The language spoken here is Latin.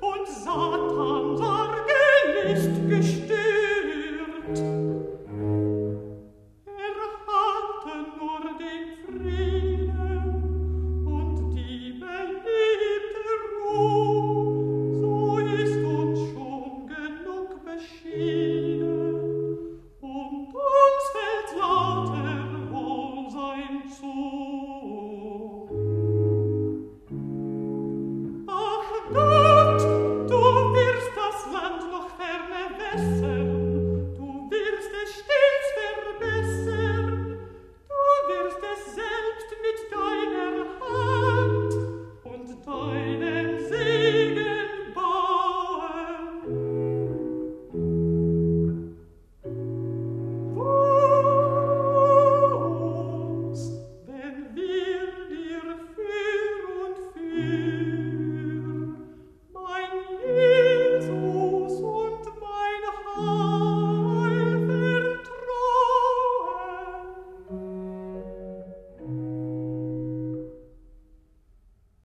und sah